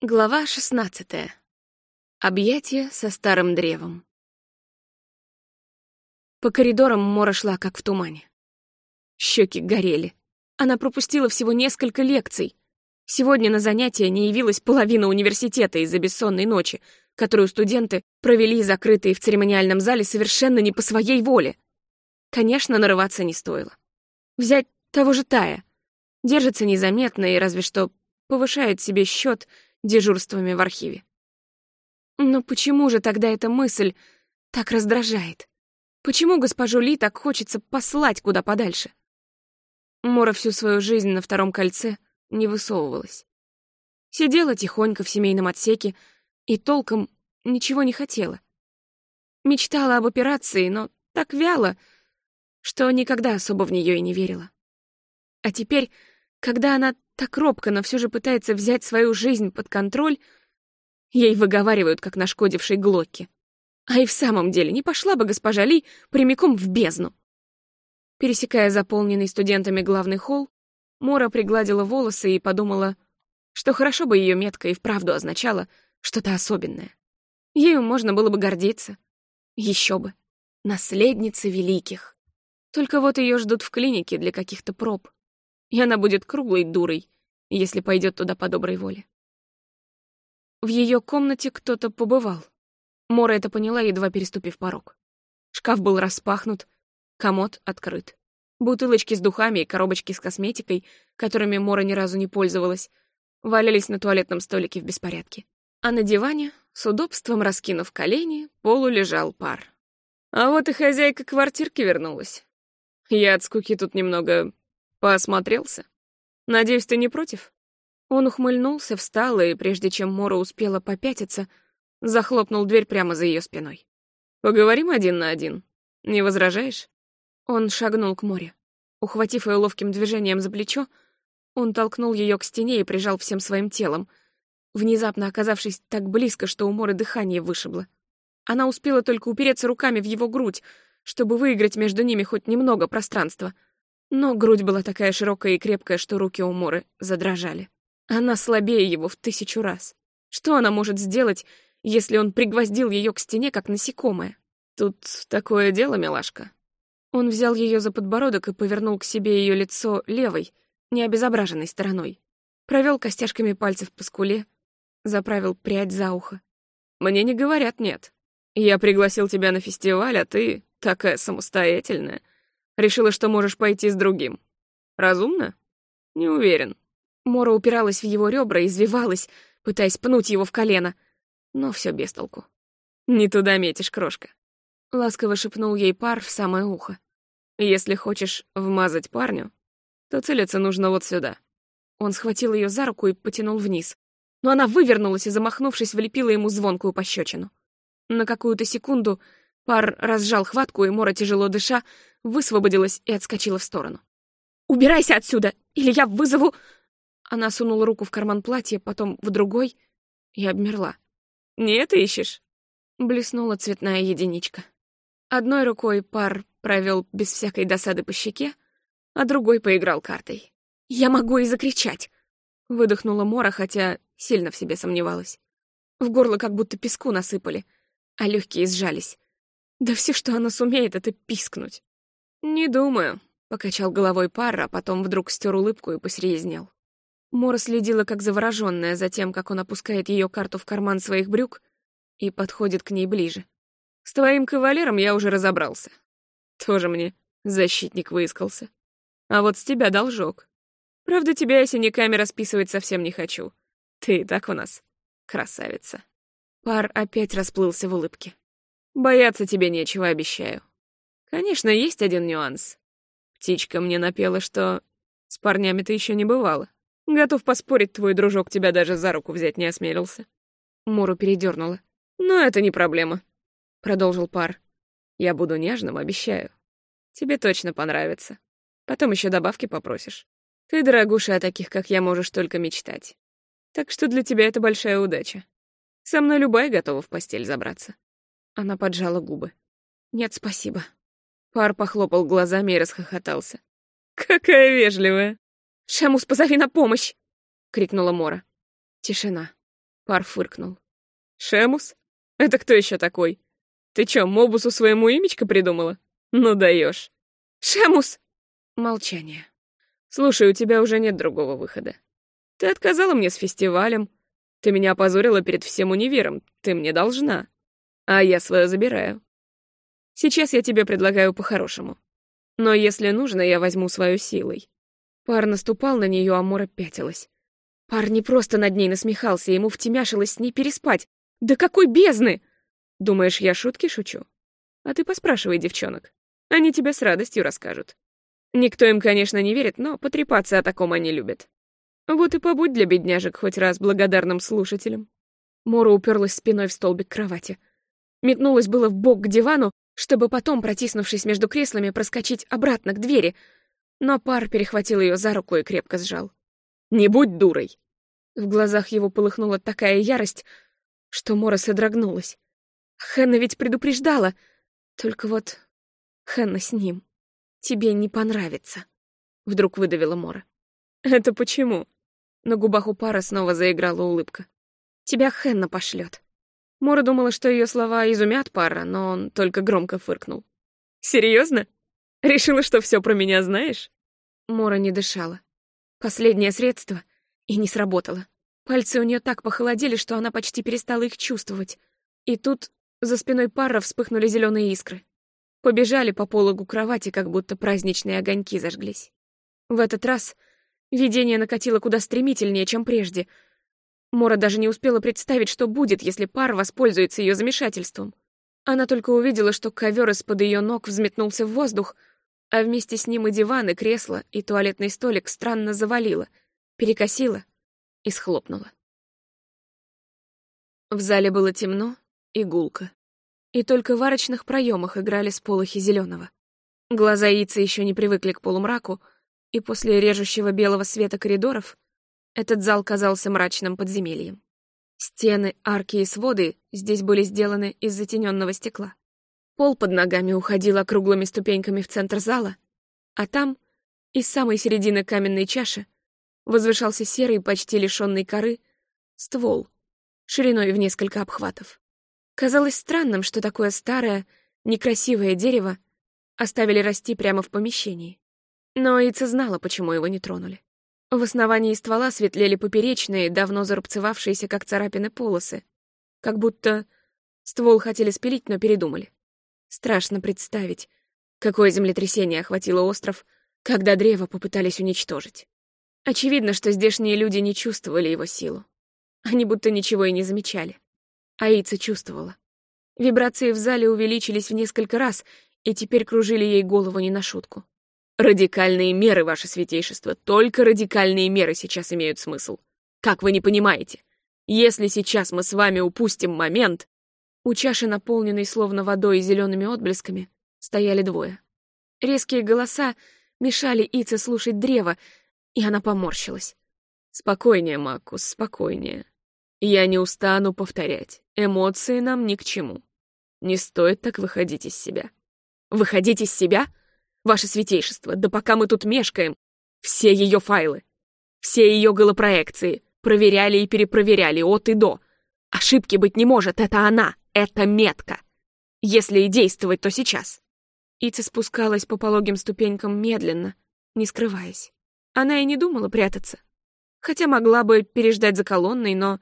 Глава шестнадцатая. Объятие со старым древом. По коридорам Мора шла, как в тумане. Щеки горели. Она пропустила всего несколько лекций. Сегодня на занятия не явилась половина университета из-за бессонной ночи, которую студенты провели закрытые в церемониальном зале совершенно не по своей воле. Конечно, нарываться не стоило. Взять того же Тая. Держится незаметно и разве что повышает себе счет дежурствами в архиве. Но почему же тогда эта мысль так раздражает? Почему госпожу Ли так хочется послать куда подальше? Мора всю свою жизнь на втором кольце не высовывалась. Сидела тихонько в семейном отсеке и толком ничего не хотела. Мечтала об операции, но так вяло, что никогда особо в нее и не верила. А теперь, когда она так робко, но все же пытается взять свою жизнь под контроль, ей выговаривают, как нашкодившей Глокке. А и в самом деле не пошла бы госпожа Ли прямиком в бездну. Пересекая заполненный студентами главный холл, Мора пригладила волосы и подумала, что хорошо бы ее метка и вправду означала что-то особенное. Ею можно было бы гордиться. Еще бы. Наследница великих. Только вот ее ждут в клинике для каких-то проб и она будет круглой дурой, если пойдет туда по доброй воле. В ее комнате кто-то побывал. Мора это поняла, едва переступив порог. Шкаф был распахнут, комод открыт. Бутылочки с духами и коробочки с косметикой, которыми Мора ни разу не пользовалась, валялись на туалетном столике в беспорядке. А на диване, с удобством раскинув колени, полу лежал пар. А вот и хозяйка квартирки вернулась. Я от скуки тут немного Посмотрелся? Надеюсь, ты не против? Он ухмыльнулся, встал, и прежде чем Мора успела попятиться, захлопнул дверь прямо за ее спиной. «Поговорим один на один. Не возражаешь?» Он шагнул к море. Ухватив ее ловким движением за плечо, он толкнул ее к стене и прижал всем своим телом, внезапно оказавшись так близко, что у Моры дыхание вышибло. Она успела только упереться руками в его грудь, чтобы выиграть между ними хоть немного пространства — но грудь была такая широкая и крепкая, что руки у Моры задрожали. Она слабее его в тысячу раз. Что она может сделать, если он пригвоздил ее к стене, как насекомое? Тут такое дело, милашка. Он взял ее за подбородок и повернул к себе ее лицо левой, необезображенной стороной. Провел костяшками пальцев по скуле, заправил прядь за ухо. «Мне не говорят нет. Я пригласил тебя на фестиваль, а ты такая самостоятельная. Решила, что можешь пойти с другим. Разумно? Не уверен. Мора упиралась в его ребра извивалась, пытаясь пнуть его в колено. Но все без толку. «Не туда метишь, крошка», — ласково шепнул ей пар в самое ухо. «Если хочешь вмазать парню, то целиться нужно вот сюда». Он схватил ее за руку и потянул вниз. Но она вывернулась и, замахнувшись, влепила ему звонкую пощечину. На какую-то секунду пар разжал хватку, и Мора, тяжело дыша, высвободилась и отскочила в сторону. «Убирайся отсюда, или я вызову...» Она сунула руку в карман платья, потом в другой и обмерла. «Не это ищешь?» Блеснула цветная единичка. Одной рукой пар провел без всякой досады по щеке, а другой поиграл картой. «Я могу и закричать!» Выдохнула Мора, хотя сильно в себе сомневалась. В горло как будто песку насыпали, а легкие сжались. Да все, что она сумеет, это пискнуть. «Не думаю», — покачал головой пар, а потом вдруг стер улыбку и посерьезнел. Мора следила как заворожённая за тем, как он опускает ее карту в карман своих брюк и подходит к ней ближе. «С твоим кавалером я уже разобрался. Тоже мне защитник выискался. А вот с тебя должок. Правда, тебя я синяками расписывать совсем не хочу. Ты так у нас красавица». Пар опять расплылся в улыбке. «Бояться тебе нечего, обещаю. Конечно, есть один нюанс. Птичка мне напела, что с парнями ты еще не бывала. Готов поспорить, твой дружок тебя даже за руку взять не осмелился. Муру передернула. Но это не проблема, продолжил пар. Я буду нежным, обещаю. Тебе точно понравится. Потом еще добавки попросишь. Ты, дорогуша, о таких, как я, можешь только мечтать. Так что для тебя это большая удача. Со мной любая готова в постель забраться. Она поджала губы. Нет, спасибо. Пар похлопал глазами и расхохотался. «Какая вежливая!» «Шамус, позови на помощь!» — крикнула Мора. Тишина. Пар фыркнул. «Шемус? Это кто еще такой? Ты чё, Мобусу своему имечко придумала? Ну даешь. Шемус!» Молчание. «Слушай, у тебя уже нет другого выхода. Ты отказала мне с фестивалем. Ты меня опозорила перед всем универом. Ты мне должна. А я свое забираю. Сейчас я тебе предлагаю по-хорошему. Но если нужно, я возьму свою силой. Пар наступал на нее, а Мора пятилась. Пар не просто над ней насмехался, ему втемяшилось с ней переспать. Да какой бездны! Думаешь, я шутки шучу? А ты поспрашивай девчонок. Они тебе с радостью расскажут. Никто им, конечно, не верит, но потрепаться о таком они любят. Вот и побудь для бедняжек хоть раз благодарным слушателем. Мора уперлась спиной в столбик кровати. Метнулась было в бок к дивану, чтобы потом, протиснувшись между креслами, проскочить обратно к двери, но пар перехватил ее за руку и крепко сжал. «Не будь дурой!» В глазах его полыхнула такая ярость, что Мора содрогнулась. Хенна ведь предупреждала. Только вот Хенна с ним. Тебе не понравится. Вдруг выдавила Мора. Это почему? На губах у пара снова заиграла улыбка. Тебя Хенна пошлет. Мора думала, что ее слова изумят пара, но он только громко фыркнул. Серьезно? Решила, что все про меня знаешь? Мора не дышала. Последнее средство и не сработало. Пальцы у нее так похолодели, что она почти перестала их чувствовать. И тут за спиной пара вспыхнули зеленые искры. Побежали по пологу кровати, как будто праздничные огоньки зажглись. В этот раз видение накатило куда стремительнее, чем прежде — Мора даже не успела представить, что будет, если пар воспользуется ее замешательством. Она только увидела, что ковер из-под ее ног взметнулся в воздух, а вместе с ним и диван, и кресло, и туалетный столик странно завалило, перекосило и схлопнуло. В зале было темно и гулко, и только в арочных проемах играли сполохи зеленого. Глаза яйца еще не привыкли к полумраку, и после режущего белого света коридоров этот зал казался мрачным подземельем. Стены, арки и своды здесь были сделаны из затененного стекла. Пол под ногами уходил округлыми ступеньками в центр зала, а там, из самой середины каменной чаши, возвышался серый, почти лишенный коры, ствол, шириной в несколько обхватов. Казалось странным, что такое старое, некрасивое дерево оставили расти прямо в помещении. Но Ица знала, почему его не тронули. В основании ствола светлели поперечные, давно зарубцевавшиеся, как царапины, полосы. Как будто ствол хотели спилить, но передумали. Страшно представить, какое землетрясение охватило остров, когда древо попытались уничтожить. Очевидно, что здешние люди не чувствовали его силу. Они будто ничего и не замечали. Аица чувствовала. Вибрации в зале увеличились в несколько раз и теперь кружили ей голову не на шутку. Радикальные меры, ваше святейшество, только радикальные меры сейчас имеют смысл. Как вы не понимаете? Если сейчас мы с вами упустим момент... У чаши, наполненной словно водой и зелеными отблесками, стояли двое. Резкие голоса мешали Ице слушать древо, и она поморщилась. «Спокойнее, Макус, спокойнее. Я не устану повторять. Эмоции нам ни к чему. Не стоит так выходить из себя». «Выходить из себя?» Ваше святейшество, да пока мы тут мешкаем, все ее файлы, все ее голопроекции проверяли и перепроверяли от и до. Ошибки быть не может, это она, это метка. Если и действовать, то сейчас. Ица спускалась по пологим ступенькам медленно, не скрываясь. Она и не думала прятаться. Хотя могла бы переждать за колонной, но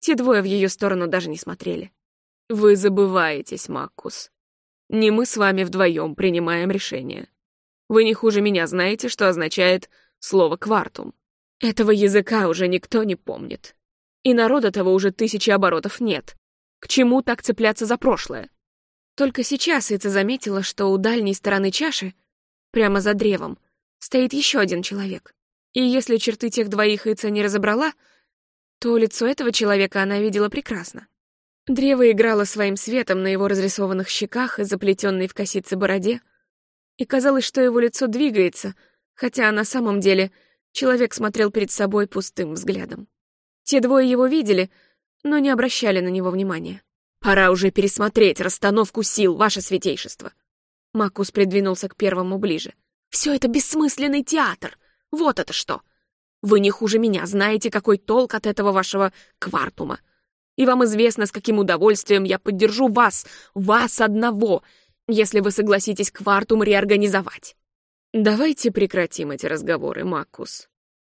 те двое в ее сторону даже не смотрели. «Вы забываетесь, Маккус. Не мы с вами вдвоем принимаем решение. Вы не хуже меня знаете, что означает слово «квартум». Этого языка уже никто не помнит. И народа того уже тысячи оборотов нет. К чему так цепляться за прошлое? Только сейчас Ица заметила, что у дальней стороны чаши, прямо за древом, стоит еще один человек. И если черты тех двоих Ица не разобрала, то лицо этого человека она видела прекрасно. Древо играло своим светом на его разрисованных щеках и заплетенной в косице бороде, и казалось, что его лицо двигается, хотя на самом деле человек смотрел перед собой пустым взглядом. Те двое его видели, но не обращали на него внимания. «Пора уже пересмотреть расстановку сил, ваше святейшество!» Макус придвинулся к первому ближе. «Все это бессмысленный театр! Вот это что! Вы не хуже меня знаете, какой толк от этого вашего квартума. И вам известно, с каким удовольствием я поддержу вас, вас одного, если вы согласитесь квартум реорганизовать. Давайте прекратим эти разговоры, Маккус,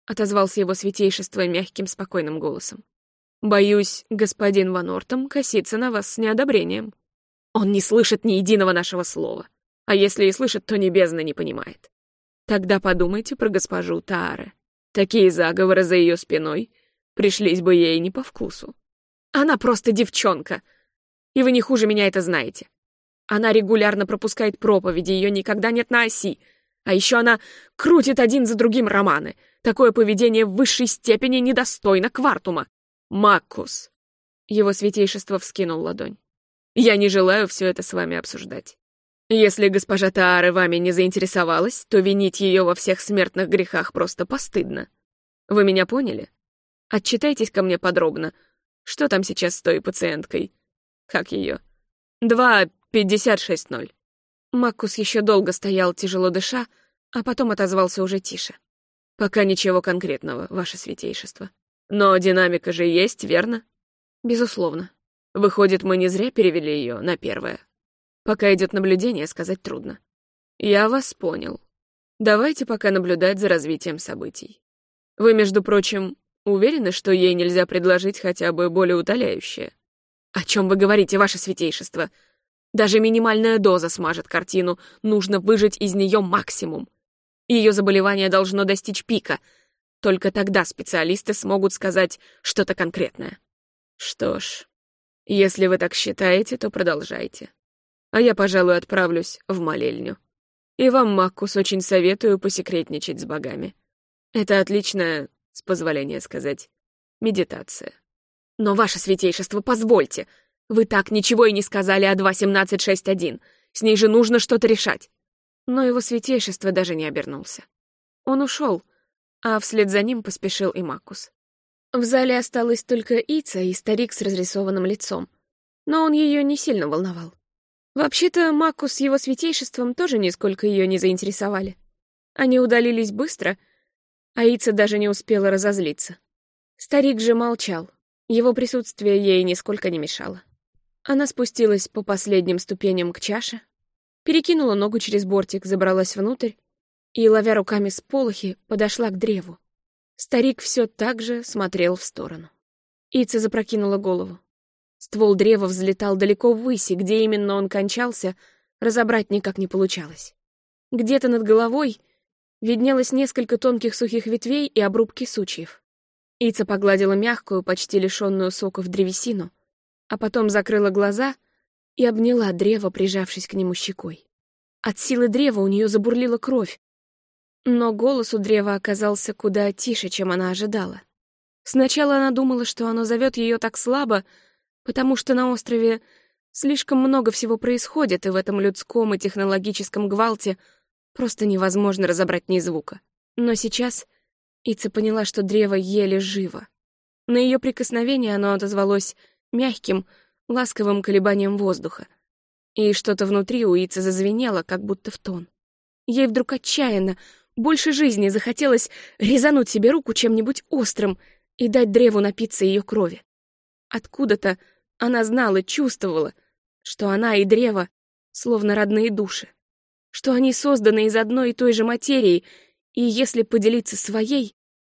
отозвался его святейшество мягким, спокойным голосом. Боюсь, господин Ван Ортом косится на вас с неодобрением. Он не слышит ни единого нашего слова. А если и слышит, то небесно не понимает. Тогда подумайте про госпожу Тааре. Такие заговоры за ее спиной пришлись бы ей не по вкусу. Она просто девчонка. И вы не хуже меня это знаете. Она регулярно пропускает проповеди, ее никогда нет на оси. А еще она крутит один за другим романы. Такое поведение в высшей степени недостойно Квартума. Маккус. Его святейшество вскинул ладонь. Я не желаю все это с вами обсуждать. Если госпожа Таары вами не заинтересовалась, то винить ее во всех смертных грехах просто постыдно. Вы меня поняли? Отчитайтесь ко мне подробно. Что там сейчас с той пациенткой? Как ее? Два пятьдесят шесть ноль. Маккус еще долго стоял, тяжело дыша, а потом отозвался уже тише. Пока ничего конкретного, ваше святейшество. Но динамика же есть, верно? Безусловно. Выходит, мы не зря перевели ее на первое. Пока идет наблюдение, сказать трудно. Я вас понял. Давайте пока наблюдать за развитием событий. Вы, между прочим, уверены, что ей нельзя предложить хотя бы более утоляющее? О чем вы говорите, ваше святейшество? Даже минимальная доза смажет картину, нужно выжать из нее максимум. Ее заболевание должно достичь пика. Только тогда специалисты смогут сказать что-то конкретное. Что ж, если вы так считаете, то продолжайте а я, пожалуй, отправлюсь в молельню. И вам, Маккус, очень советую посекретничать с богами. Это отличная, с позволения сказать, медитация. Но, ваше святейшество, позвольте. Вы так ничего и не сказали о 2.17.6.1. С ней же нужно что-то решать. Но его святейшество даже не обернулся. Он ушел, а вслед за ним поспешил и Маккус. В зале осталась только Ица и старик с разрисованным лицом, но он ее не сильно волновал. Вообще-то Макус с его святейшеством тоже нисколько ее не заинтересовали. Они удалились быстро, а Ица даже не успела разозлиться. Старик же молчал, его присутствие ей нисколько не мешало. Она спустилась по последним ступеням к чаше, перекинула ногу через бортик, забралась внутрь и, ловя руками сполохи, подошла к древу. Старик все так же смотрел в сторону. Ица запрокинула голову. Ствол древа взлетал далеко ввысь, и где именно он кончался, разобрать никак не получалось. Где-то над головой виднелось несколько тонких сухих ветвей и обрубки сучьев. Ица погладила мягкую, почти лишенную соков древесину, а потом закрыла глаза и обняла древо, прижавшись к нему щекой. От силы древа у нее забурлила кровь, но голос у древа оказался куда тише, чем она ожидала. Сначала она думала, что оно зовет ее так слабо, потому что на острове слишком много всего происходит, и в этом людском и технологическом гвалте просто невозможно разобрать ни звука. Но сейчас Ица поняла, что древо еле живо. На ее прикосновение оно отозвалось мягким, ласковым колебанием воздуха. И что-то внутри у Ицы зазвенело, как будто в тон. Ей вдруг отчаянно, больше жизни захотелось резануть себе руку чем-нибудь острым и дать древу напиться ее крови. Откуда-то она знала, чувствовала, что она и древо словно родные души, что они созданы из одной и той же материи, и если поделиться своей,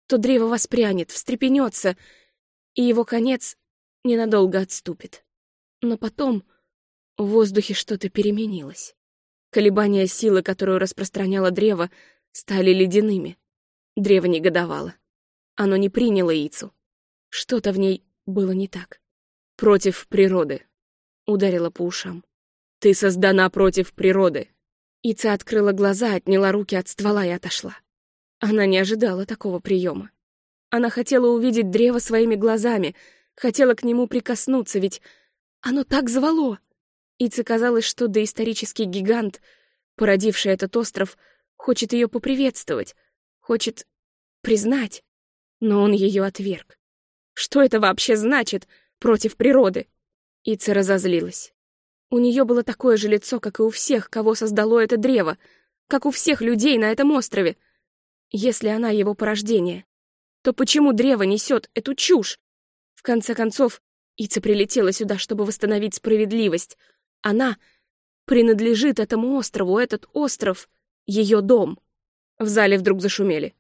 то древо воспрянет, встрепенется, и его конец ненадолго отступит. Но потом в воздухе что-то переменилось. Колебания силы, которую распространяло древо, стали ледяными. Древо негодовало. Оно не приняло яйцу. Что-то в ней было не так против природы», — ударила по ушам. «Ты создана против природы». Ица открыла глаза, отняла руки от ствола и отошла. Она не ожидала такого приема. Она хотела увидеть древо своими глазами, хотела к нему прикоснуться, ведь оно так звало. Ице казалось, что доисторический гигант, породивший этот остров, хочет ее поприветствовать, хочет признать, но он ее отверг. Что это вообще значит против природы. Ица разозлилась. У нее было такое же лицо, как и у всех, кого создало это древо, как у всех людей на этом острове. Если она его порождение, то почему древо несет эту чушь? В конце концов, Ица прилетела сюда, чтобы восстановить справедливость. Она принадлежит этому острову, этот остров — ее дом. В зале вдруг зашумели.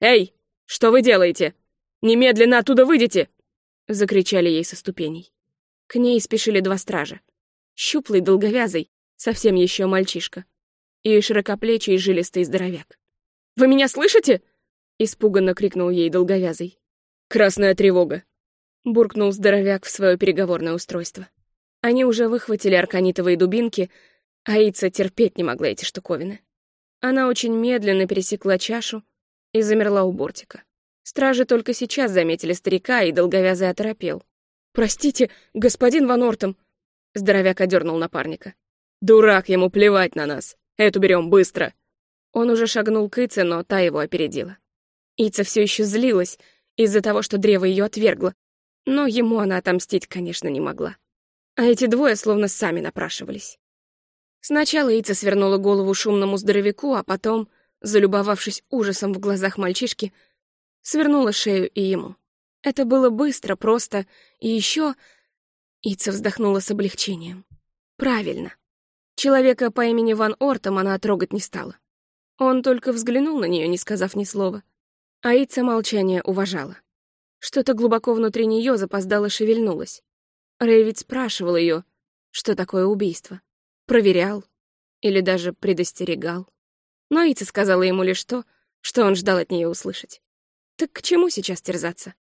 «Эй, что вы делаете? Немедленно оттуда выйдите!» — закричали ей со ступеней. К ней спешили два стража. Щуплый, долговязый, совсем еще мальчишка. И широкоплечий, жилистый здоровяк. «Вы меня слышите?» — испуганно крикнул ей долговязый. «Красная тревога!» — буркнул здоровяк в свое переговорное устройство. Они уже выхватили арканитовые дубинки, а Ица терпеть не могла эти штуковины. Она очень медленно пересекла чашу и замерла у бортика. Стражи только сейчас заметили старика, и долговязый оторопел. «Простите, господин Ван Ортом!» Здоровяк одернул напарника. «Дурак, ему плевать на нас! Эту берем быстро!» Он уже шагнул к Ице, но та его опередила. Ица все еще злилась из-за того, что древо ее отвергло, но ему она отомстить, конечно, не могла. А эти двое словно сами напрашивались. Сначала Ица свернула голову шумному здоровяку, а потом, залюбовавшись ужасом в глазах мальчишки, свернула шею и ему. Это было быстро, просто, и еще... Ица вздохнула с облегчением. Правильно. Человека по имени Ван Ортом она трогать не стала. Он только взглянул на нее, не сказав ни слова. А Ица молчание уважала. Что-то глубоко внутри нее запоздало шевельнулось. Рэй спрашивал ее, что такое убийство проверял или даже предостерегал. Но Ица сказала ему лишь то, что он ждал от нее услышать. Так к чему сейчас терзаться?